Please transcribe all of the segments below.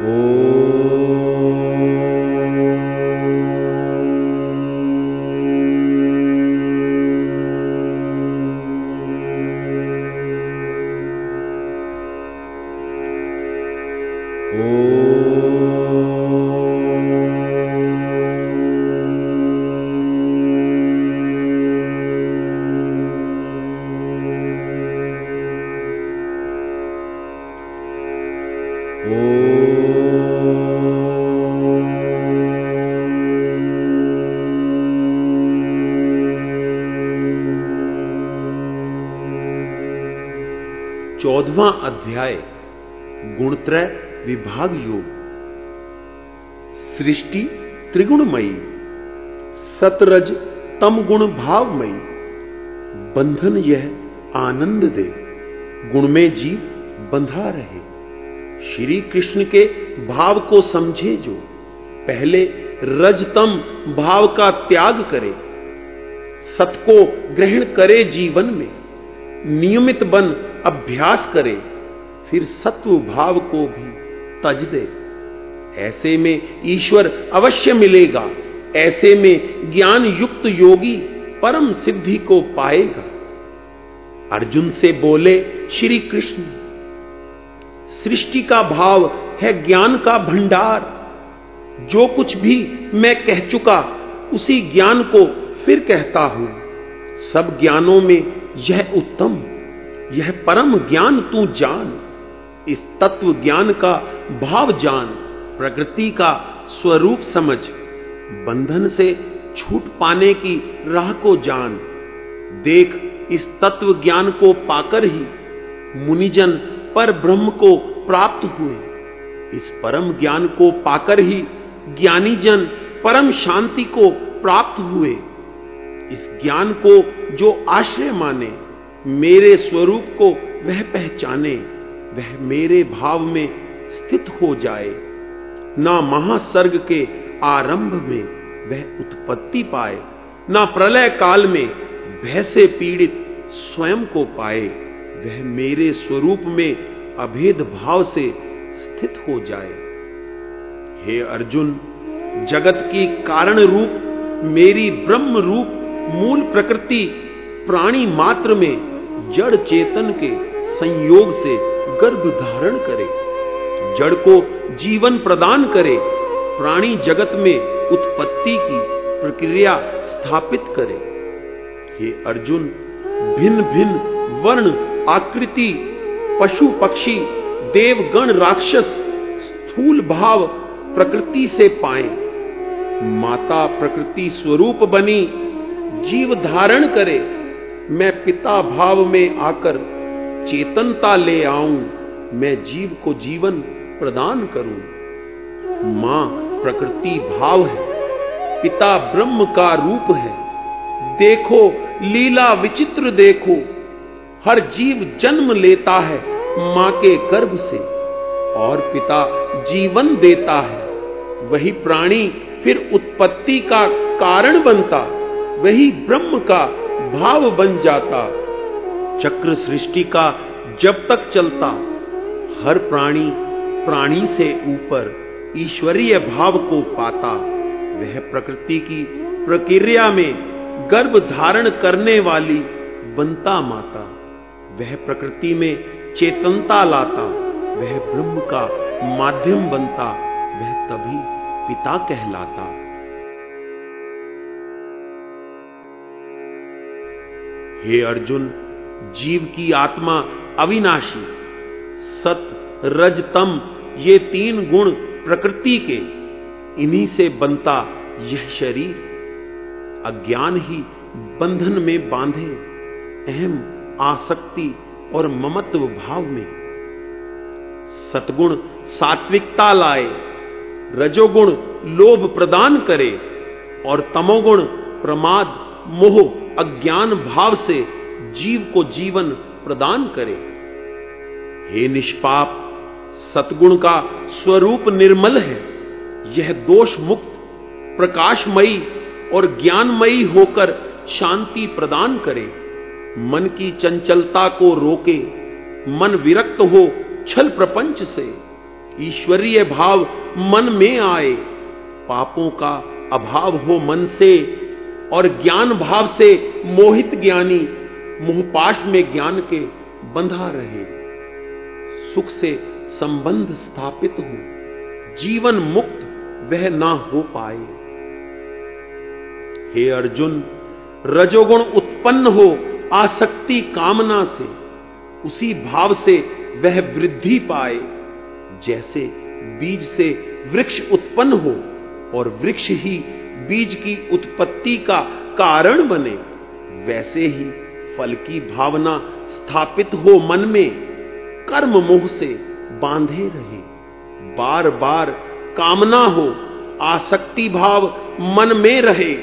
ॐ चौदवा अध्याय, गुणत्रय विभाग योग। सृष्टि त्रिगुणमयी, सतरज तम गुण भावमयी, बंधन यह आनंद दे, गुण में जीव बंधा रहे। श्री कृष्ण के भाव को समझे जो, पहले रजतम भाव का त्याग करे, सत को ग्रहण करे जीवन में, नियमित बन अभ्यास करे, फिर सत्व भाव को भी तज दे। ऐसे में ईश्वर अवश्य मिलेगा, ऐसे में ज्ञान युक्त योगी परम सिद्धि को पाएगा। अर्जुन से बोले, श्री कृष्ण, सृष्टि का भाव है ज्ञान का भंडार। जो कुछ भी मैं कह चुका, उसी ज्ञान को फिर कहता हूँ। सब ज्ञानों में यह उत्तम यह परम ज्ञान तू जान। इस तत्व ज्ञान का भाव जान। प्रकृति का स्वरूप समझ। बंधन से छूट पाने की राह को जान। देख, इस तत्व ज्ञान को पाकर ही मुनिजन पर ब्रह्म को प्राप्त हुए। इस परम ज्ञान को पाकर ही ज्ञानी जन परम शांति को प्राप्त हुए। इस ज्ञान को जो आश्रय माने मेरे स्वरूप को वह पहचाने, वह मेरे भाव में स्थित हो जाए। ना महासर्ग के आरंभ में वह उत्पत्ति पाए, ना प्रलय काल में भय से पीड़ित स्वयं को पाए, वह मेरे स्वरूप में अभेद भाव से स्थित हो जाए। हे अर्जुन, जगत की कारण रूप, मेरी ब्रह्म रूप, मूल प्रकृति प्राणी मात्र में जड़ चेतन के संयोग से गर्भ धारण करे। जड़ को जीवन प्रदान करे। प्राणी जगत में उत्पत्ति की प्रक्रिया स्थापित करे। हे अर्जुन भिन्न भिन्न वर्ण, आकृति, पशु पक्षी, देवगण, राक्षस, स्थूल भाव प्रकृति से पाए। माता प्रकृति स्वरूप बनी, जीव धारण करे। मैं पिता भाव में आकर चेतनता ले आऊँ, मैं जीव को जीवन प्रदान करूँ। माँ प्रकृति भाव है, पिता ब्रह्म का रूप है। देखो, लीला विचित्र देखो, हर जीव जन्म लेता है माँ के गर्भ से, और पिता जीवन देता है। वही प्राणी फिर उत्पत्ति का कारण बनता, वही ब्रह्म का भाव बन जाता। चक्र सृष्टि का जब तक चलता, हर प्राणी प्राणी से ऊपर ईश्वरीय भाव को पाता। वह प्रकृति की प्रक्रिया में गर्भ धारण करने वाली बनता माता। वह प्रकृति में चेतनता लाता। वह ब्रह्म का माध्यम बनता। वह तभी पिता कहलाता। हे अर्जुन, जीव की आत्मा अविनाशी, सत, रज, तम, ये तीन गुण प्रकृति के, इन्हीं से बनता यह शरीर। अज्ञान ही बंधन में बांधे, अहम आसक्ति और ममत्व भाव में। सतगुण सात्विकता लाए, रजोगुण लोभ प्रदान करे, और तमोगुण प्रमाद मोह अज्ञान भाव से जीव को जीवन प्रदान करे। हे निष्पाप, सतगुण का स्वरूप निर्मल है। यह दोष मुक्त प्रकाशमयी और ज्ञानमयी होकर शांति प्रदान करे। मन की चंचलता को रोके, मन विरक्त हो छल प्रपंच से। ईश्वरीय भाव मन में आए, पापों का अभाव हो मन से और ज्ञान भाव से मोहित ज्ञानी मुहपाश में ज्ञान के बंधा रहे। सुख से संबंध स्थापित हो, जीवन मुक्त वह ना हो पाए। हे अर्जुन, रजोगुण उत्पन्न हो आसक्ति कामना से, उसी भाव से वह वृद्धि पाए। जैसे बीज से वृक्ष उत्पन्न हो और वृक्ष ही बीज की उत्पत्ति का कारण बने, वैसे ही फल की भावना स्थापित हो मन में, कर्म मोह से बांधे रहे। बार बार कामना हो, आसक्ति भाव मन में रहे।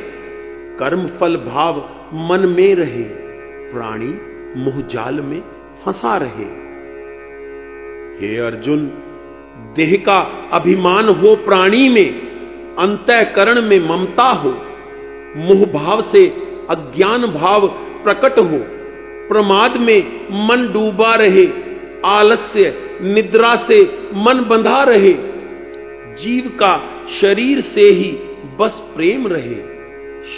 कर्म फल भाव मन में रहे, प्राणी मोहजाल में फंसा रहे। हे अर्जुन, देह का अभिमान हो प्राणी में अंतकरण में ममता हो मोह भाव से अज्ञान भाव प्रकट हो, प्रमाद में मन डूबा रहे, आलस्य, निद्रा से मन बंधा रहे, जीव का शरीर से ही बस प्रेम रहे,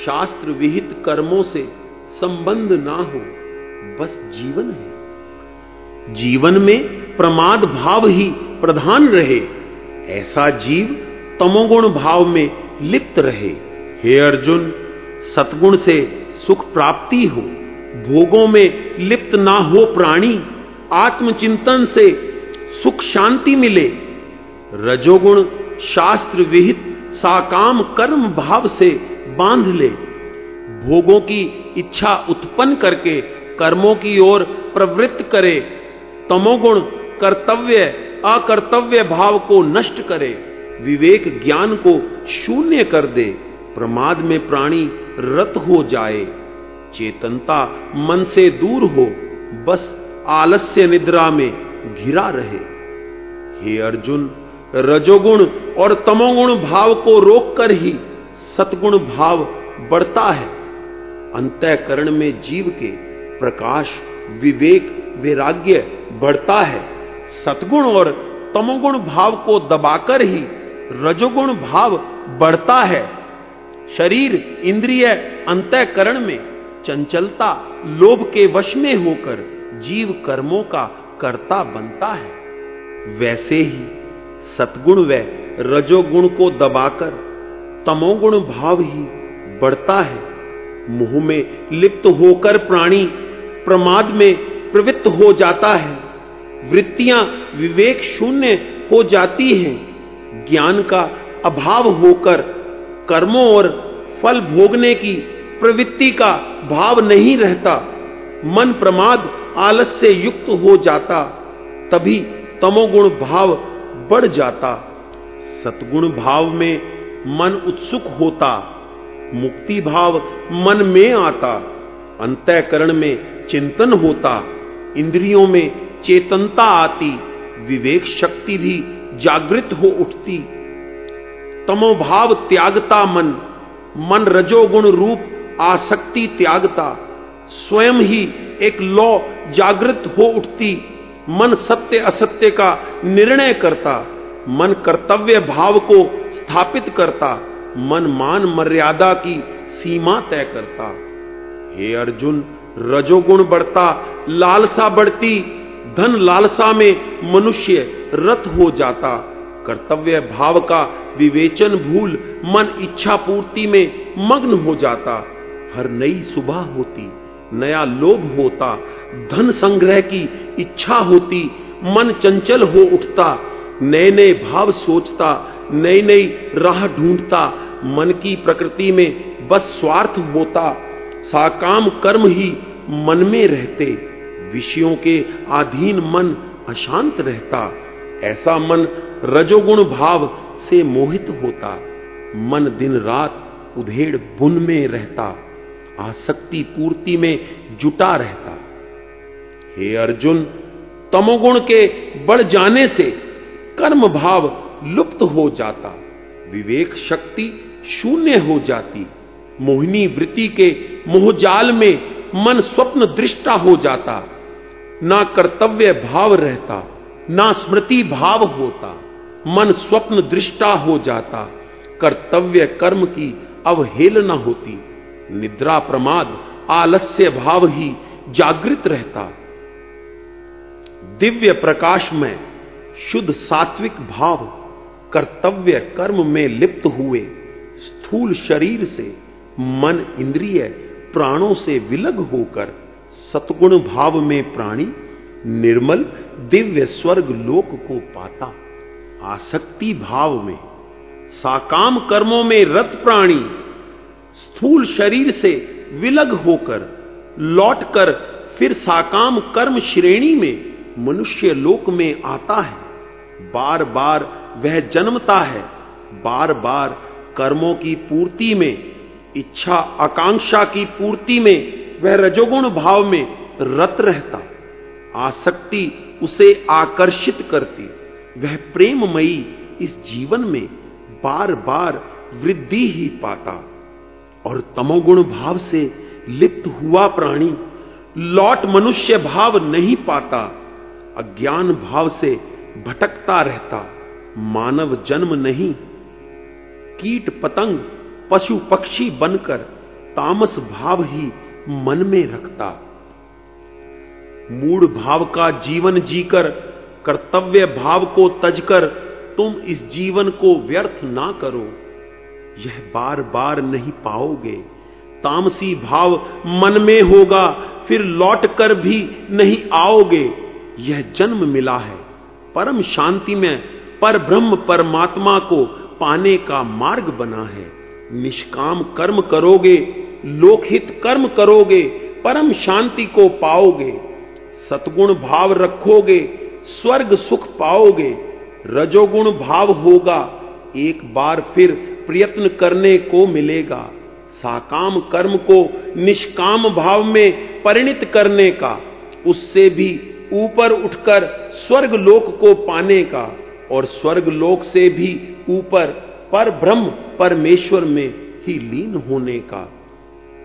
शास्त्र विहित कर्मों से संबंध ना हो, बस जीवन है। जीवन में प्रमाद भाव ही प्रधान रहे, ऐसा जीव तमोगुण भाव में लिप्त रहे। हे अर्जुन सतगुण से सुख प्राप्ति हो। भोगों में लिप्त ना हो प्राणी, आत्मचिंतन से सुख शांति मिले। रजोगुण शास्त्र विहित साकाम कर्म भाव से बाँध ले। भोगों की इच्छा उत्पन्न करके कर्मों की ओर प्रवृत्त करे। तमोगुण कर्तव्य, अकर्तव्य भाव को नष्ट करे। विवेक ज्ञान को शून्य कर दे, प्रमाद में प्राणी रत हो जाए। चेतनता मन से दूर हो, बस आलस्य निद्रा में घिरा रहे। हे अर्जुन, रजोगुण और तमोगुण भाव को रोककर ही सतगुण भाव बढ़ता है। अंतःकरण में जीव के प्रकाश, विवेक, वैराग्य बढ़ता है। सतगुण और तमोगुण भाव को दबाकर ही रजोगुण भाव बढ़ता है। शरीर इंद्रिय अंतःकरण में चंचलता, लोभ के वश में होकर जीव कर्मों का कर्ता बनता है। वैसे ही सतगुण व रजोगुण को दबाकर तमोगुण भाव ही बढ़ता है। मुँह में लिप्त होकर प्राणी प्रमाद में प्रवृत्त हो जाता है। वृत्तियाँ विवेक शून्य हो जाती हैं। ज्ञान का अभाव होकर कर्मों और फल भोगने की प्रवृत्ति का भाव नहीं रहता, मन प्रमाद आलस से युक्त हो जाता, तभी तमोगुण भाव बढ़ जाता। सतगुण भाव में मन उत्सुक होता, मुक्ति भाव मन में आता, अंतःकरण में चिंतन होता, इंद्रियों में चेतनता आती, विवेक शक्ति भी जागृत हो उठती। तमोभाव त्यागता मन मन रजोगुण रूप आसक्ति त्यागता। स्वयं ही एक लौ जागृत हो उठती, मन सत्य असत्य का निर्णय करता। मन कर्तव्य भाव को स्थापित करता, मन मान मर्यादा की सीमा तय करता। हे अर्जुन, रजोगुण बढ़ता, लालसा बढ़ती धन लालसा में मनुष्य रत हो जाता। कर्तव्य भाव का विवेचन भूल मन इच्छा पूर्ति में मग्न हो जाता। हर नई सुबह होती, नया लोभ होता, धन संग्रह की इच्छा होती, मन चंचल हो उठता नए नए भाव सोचता नई नई राह ढूंढता, मन की प्रकृति में बस स्वार्थ होता। साकाम कर्म ही मन में रहते। विषयों के अधीन मन अशांत रहता, ऐसा मन रजोगुण भाव से मोहित होता। मन दिन रात उधेड़ बुन में रहता, आसक्ति पूर्ति में जुटा रहता। हे अर्जुन, तमोगुण के बढ़ जाने से कर्म भाव लुप्त हो जाता, विवेक शक्ति शून्य हो जाती, मोहिनी वृत्ति के मोहजाल में मन स्वप्न दृष्टा हो जाता। ना कर्तव्य भाव रहता, ना स्मृति भाव होता, मन स्वप्न दृष्टा हो जाता। कर्तव्य कर्म की अवहेलना होती, निद्रा प्रमाद, आलस्य भाव ही जागृत रहता। दिव्य प्रकाश में शुद्ध सात्विक भाव, कर्तव्य कर्म में लिप्त हुए, स्थूल शरीर से मन इंद्रिय प्राणों से विलग होकर सतगुण भाव में प्राणी निर्मल दिव्य स्वर्ग लोक को पाता। आसक्ति भाव में, साकाम कर्मों में रत प्राणी, स्थूल शरीर से विलग होकर लौटकर फिर साकाम कर्म श्रेणी में मनुष्य लोक में आता है। बार बार वह जन्मता है। बार बार कर्मों की पूर्ति में, इच्छा आकांक्षा की पूर्ति में वह रजोगुण भाव में रत रहता, आसक्ति उसे आकर्षित करती। वह प्रेममयी इस जीवन में बार बार वृद्धि ही पाता। और तमोगुण भाव से लिप्त हुआ प्राणी लौट मनुष्य भाव नहीं पाता, अज्ञान भाव से भटकता रहता, मानव जन्म नहीं। कीट पतंग पशु पक्षी बनकर तामस भाव ही मन में रखता। मूड भाव का जीवन जीकर, कर्तव्य भाव को तजकर, तुम इस जीवन को व्यर्थ ना करो। यह बार बार नहीं पाओगे। तामसी भाव मन में होगा, फिर लौट कर भी नहीं आओगे। यह जन्म मिला है। परम शांति में, पर ब्रह्म परमात्मा को पाने का मार्ग बना है। निष्काम कर्म करोगे लोकहित कर्म करोगे, परम शांति को पाओगे सतगुण भाव रखोगे, स्वर्ग सुख पाओगे, रजोगुण भाव होगा, एक बार फिर प्रयत्न करने को मिलेगा, साकाम कर्म को निष्काम भाव में परिणित करने का, उससे भी ऊपर उठकर स्वर्ग लोक को पाने का, और स्वर्ग लोक से भी ऊपर पर ब्रह्म परमेश्वर में ही लीन होने का।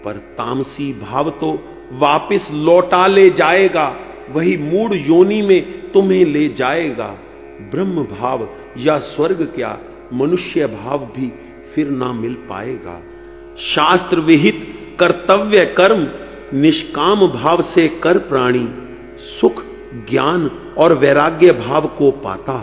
पर तामसी भाव तो वापिस लौटा ले जाएगा, वही मूड योनि में तुम्हें ले जाएगा। ब्रह्म भाव या स्वर्ग क्या, मनुष्य भाव भी फिर ना मिल पाएगा। शास्त्र विहित कर्तव्य कर्म, निष्काम भाव से कर प्राणी, सुख, ज्ञान और वैराग्य भाव को पाता।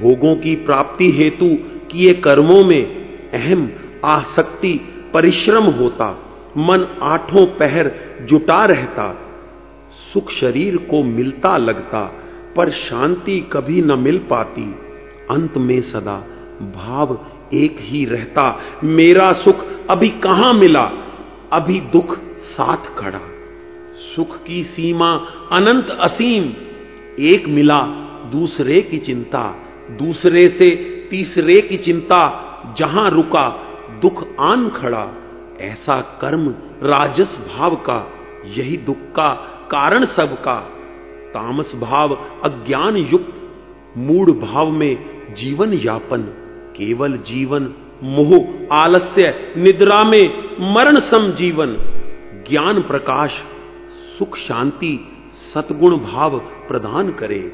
भोगों की प्राप्ति हेतु किए कर्मों में अहम आसक्ति, परिश्रम होता। मन आठों पहर जुटा रहता, सुख शरीर को मिलता लगता, पर शांति कभी न मिल पाती। अंत में सदा भाव एक ही रहता, मेरा सुख अभी कहाँ मिला? अभी दुख साथ खड़ा। सुख की सीमा अनंत असीम, एक मिला दूसरे की चिंता, दूसरे से तीसरे की चिंता, जहाँ रुका दुख आन खड़ा। ऐसा कर्म राजस भाव का, यही दुख का कारण सब का। तामस भाव अज्ञान युक्त मूड भाव में जीवन यापन, केवल जीवन, मोह, आलस्य, निद्रा में मरण सम जीवन। ज्ञान प्रकाश, सुख शांति सतगुण भाव प्रदान करे।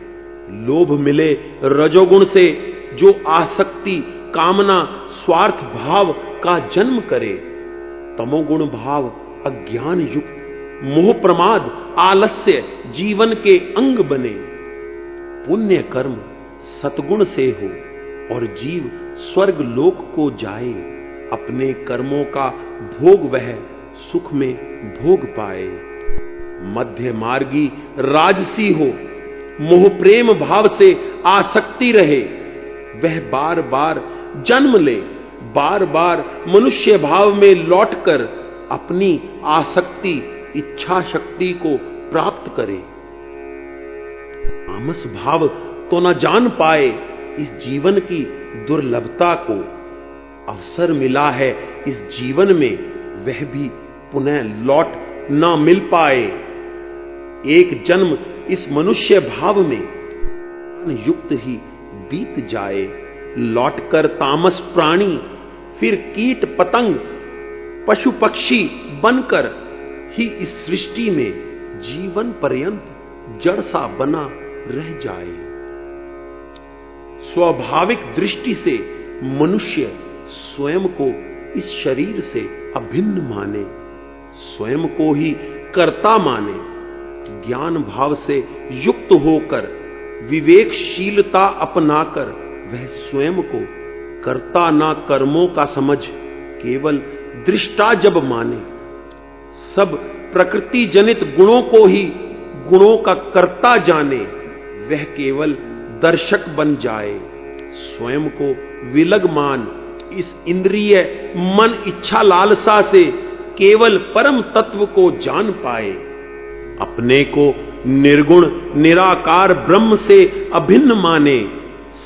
लोभ मिले रजोगुण से, जो आसक्ति, कामना, स्वार्थ भाव का जन्म करे। तमोगुण भाव, अज्ञान युक्त, मोह प्रमाद, आलस्य, जीवन के अंग बने। पुण्य कर्म सतगुण से हो और जीव स्वर्ग लोक को जाए, अपने कर्मों का भोग वह सुख में भोग पाए। मध्य मार्गी राजसी हो, मोह प्रेम भाव से आसक्ति रहे, वह बार बार जन्म ले। बार बार मनुष्य भाव में लौटकर अपनी आसक्ति इच्छा शक्ति को प्राप्त करे। तामस भाव तो न जान पाए इस जीवन की दुर्लभता को। अवसर मिला है इस जीवन में, वह भी पुनः लौट ना मिल पाए। एक जन्म इस मनुष्य भाव में युक्त ही बीत जाए। लौटकर तामस प्राणी, फिर कीट पतंग, पशु पक्षी बनकर ही इस सृष्टि में जीवन पर्यंत जड़ सा बना रह जाए। स्वाभाविक दृष्टि से मनुष्य स्वयं को इस शरीर से अभिन्न माने, स्वयं को ही कर्ता माने, ज्ञान भाव से युक्त होकर विवेकशीलता अपनाकर वह स्वयं को कर्ता ना कर्मों का समझ, केवल दृष्टा जब माने। सब प्रकृति जनित गुणों को ही गुणों का कर्ता जाने, वह केवल दर्शक बन जाए। स्वयं को विलग मान इस इंद्रिय मन इच्छा लालसा से केवल परम तत्व को जान पाए। अपने को निर्गुण, निराकार ब्रह्म से अभिन्न माने।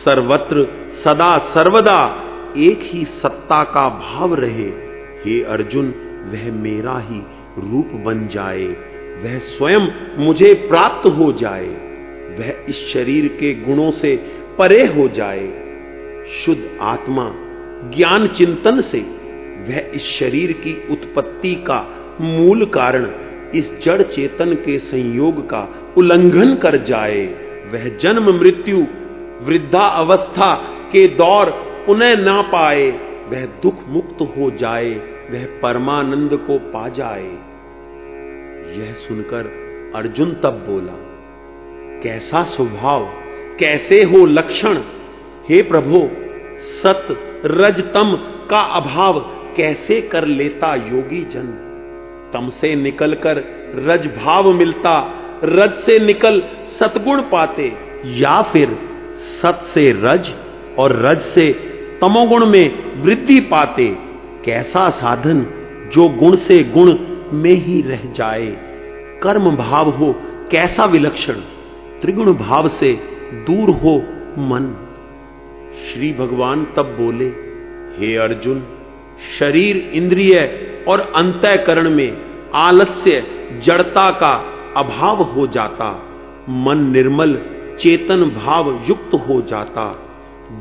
सर्वत्र, सदा सर्वदा एक ही सत्ता का भाव रहे। हे अर्जुन, वह मेरा ही रूप बन जाए, वह स्वयं मुझे प्राप्त हो जाए, वह इस शरीर के गुणों से परे हो जाए। शुद्ध आत्मा, ज्ञान चिंतन से, वह इस शरीर की उत्पत्ति का मूल कारण, इस जड़ चेतन के संयोग का उल्लंघन कर जाए, वह जन्म मृत्यु वृद्धा अवस्था के दौर पुनः ना पाए, वह दुख मुक्त हो जाए, वह परमानंद को पा जाए। यह सुनकर अर्जुन तब बोला, कैसा स्वभाव, कैसे हो लक्षण? हे प्रभु, सत रजतम का अभाव कैसे कर लेता योगी जन तम से निकलकर रज भाव मिलता, रज से निकल सतगुण पाते, या फिर सत से रज और रज से तमोगुण में वृद्धि पाते, कैसा साधन जो गुण से गुण में ही रह जाए? कर्म भाव हो, कैसा विलक्षण? त्रिगुण भाव से दूर हो मन। श्री भगवान तब बोले, हे अर्जुन, शरीर इंद्रिय और अंतःकरण में आलस्य, जड़ता का अभाव हो जाता। मन निर्मल चेतन भाव युक्त हो जाता,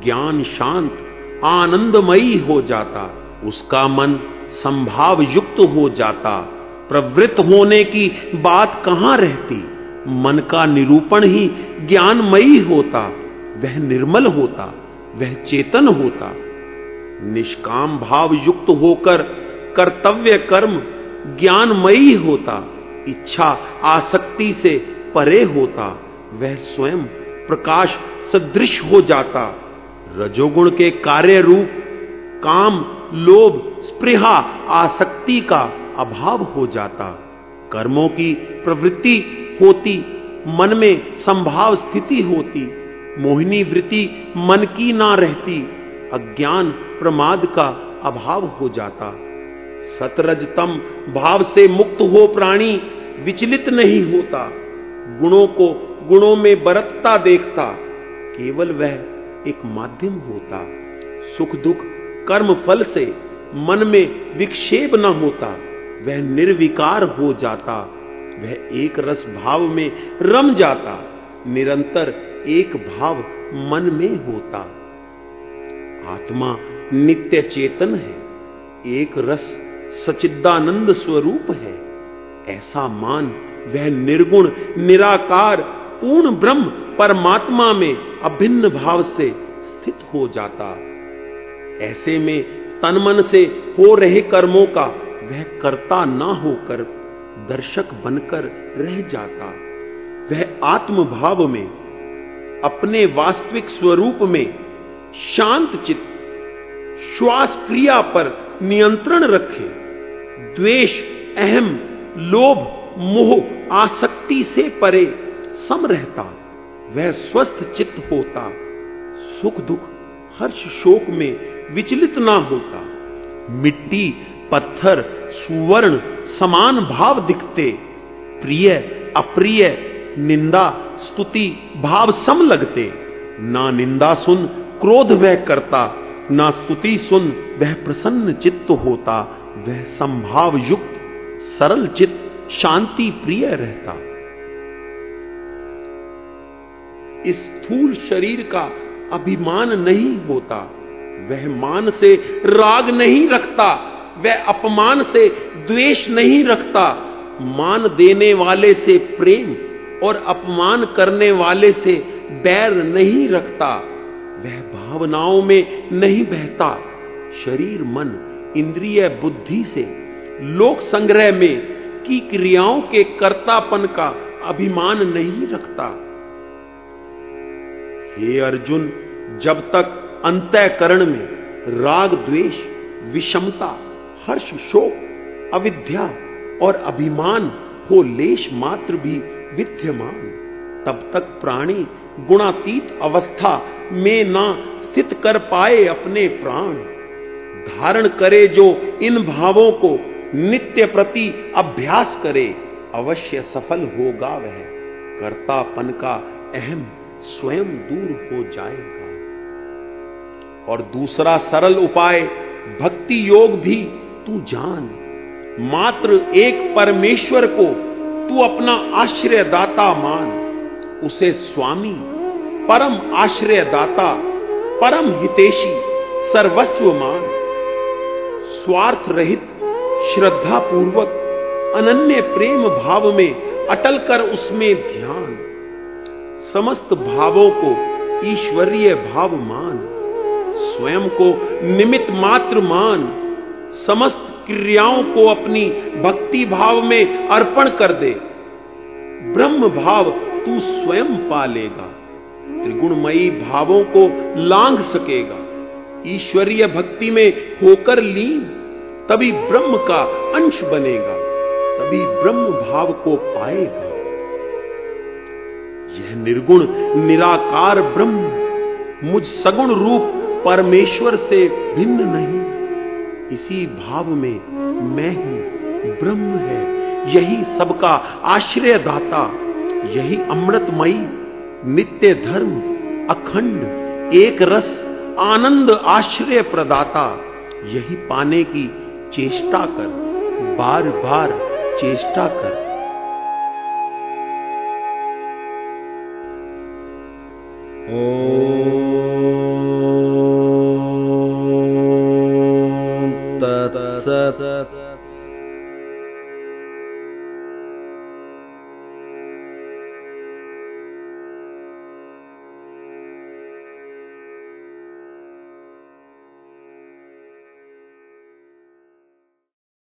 ज्ञान शांत, आनंदमयी हो जाता, उसका मन संभाव युक्त हो जाता। प्रवृत्त होने की बात कहाँ रहती? मन का निरूपण ही ज्ञानमयी होता, वह निर्मल होता, वह चेतन होता। निष्काम भाव युक्त होकर कर्तव्य कर्म ज्ञानमयी होता, इच्छा आसक्ति से परे होता। वह स्वयं प्रकाश सदृश हो जाता। रजोगुण के कार्य रूप, काम, लोभ, स्पृहा, आसक्ति का अभाव हो जाता। कर्मों की प्रवृत्ति होती, मन में संभाव स्थिति होती। मोहिनी वृत्ति मन की ना रहती, अज्ञान प्रमाद का अभाव हो जाता। सतरजतम भाव से मुक्त हो प्राणी विचलित नहीं होता। गुणों को गुणों में बरतता देखता, केवल वह एक माध्यम होता। सुख दुख कर्म फल से मन में विक्षेप न होता, वह निर्विकार हो जाता। वह एक रस भाव में रम जाता, निरंतर एक भाव मन में होता। आत्मा नित्य चेतन है, एक रस सचिदानंद स्वरूप है। ऐसा मान वह निर्गुण, निराकार पूर्ण ब्रह्म परमात्मा में अभिन्न भाव से स्थित हो जाता। ऐसे में तन मन से हो रहे कर्मों का वह कर्ता ना होकर दर्शक बनकर रह जाता। वह आत्म भाव में, अपने वास्तविक स्वरूप में शांत चित्त, श्वास क्रिया पर नियंत्रण रखे। द्वेष, अहम, लोभ, मोह, आसक्ति से परे सम रहता, वह स्वस्थ चित्त होता, सुख दुख हर्ष शोक में विचलित ना होता। मिट्टी, पत्थर, सुवर्ण समान भाव दिखते, प्रिय, अप्रिय, निंदा, स्तुति, भाव सम लगते। ना निंदा सुन, क्रोध वह करता, ना स्तुति सुन, वह प्रसन्न चित्त होता, वह संभाव युक्त सरल चित्त, शांति प्रिय रहता। स्थूल शरीर का अभिमान नहीं होता। वह मान से राग नहीं रखता, वह अपमान से द्वेष नहीं रखता। मान देने वाले से प्रेम और अपमान करने वाले से बैर नहीं रखता। वह भावनाओं में नहीं बहता। शरीर मन इंद्रिय बुद्धि से लोक संग्रह में की क्रियाओं के कर्तापन का अभिमान नहीं रखता। हे अर्जुन, जब तक अंतःकरण में राग, द्वेष, विषमता, हर्ष, शोक, अविद्या और अभिमान हो लेश मात्र भी विद्यमान, तब तक प्राणी गुणातीत अवस्था में ना स्थित कर पाए अपने प्राण। धारण करे जो इन भावों को नित्य प्रति अभ्यास करे, अवश्य सफल होगा वह। कर्तापन का अहम स्वयं दूर हो जाएगा। और दूसरा सरल उपाय, भक्ति योग भी तू जान। मात्र एक परमेश्वर को तू अपना आश्रयदाता मान। उसे स्वामी, परम आश्रयदाता, परम हितेशी, सर्वस्व मान। स्वार्थ रहित श्रद्धा पूर्वक अनन्य प्रेम भाव में अटल कर उसमें ध्यान। समस्त भावों को ईश्वरीय भाव मान, स्वयं को निमित मात्र मान, समस्त क्रियाओं को अपनी भक्ति भाव में अर्पण कर दे। ब्रह्म भाव तू स्वयं पालेगा त्रिगुणमयी भावों को लांग सकेगा। ईश्वरीय भक्ति में होकर लीन, तभी ब्रह्म का अंश बनेगा, तभी ब्रह्म भाव को पाएगा। यह निर्गुण, निराकार ब्रह्म मुझ सगुण रूप परमेश्वर से भिन्न नहीं। इसी भाव में मैं हूँ ब्रह्म है, यही सबका आश्रय दाता यही अमृतमयी, नित्य धर्म, अखंड, एक रस, आनंद आश्रय प्रदाता, यही पाने की चेष्टा कर बार बार चेष्टा कर। तत्सत्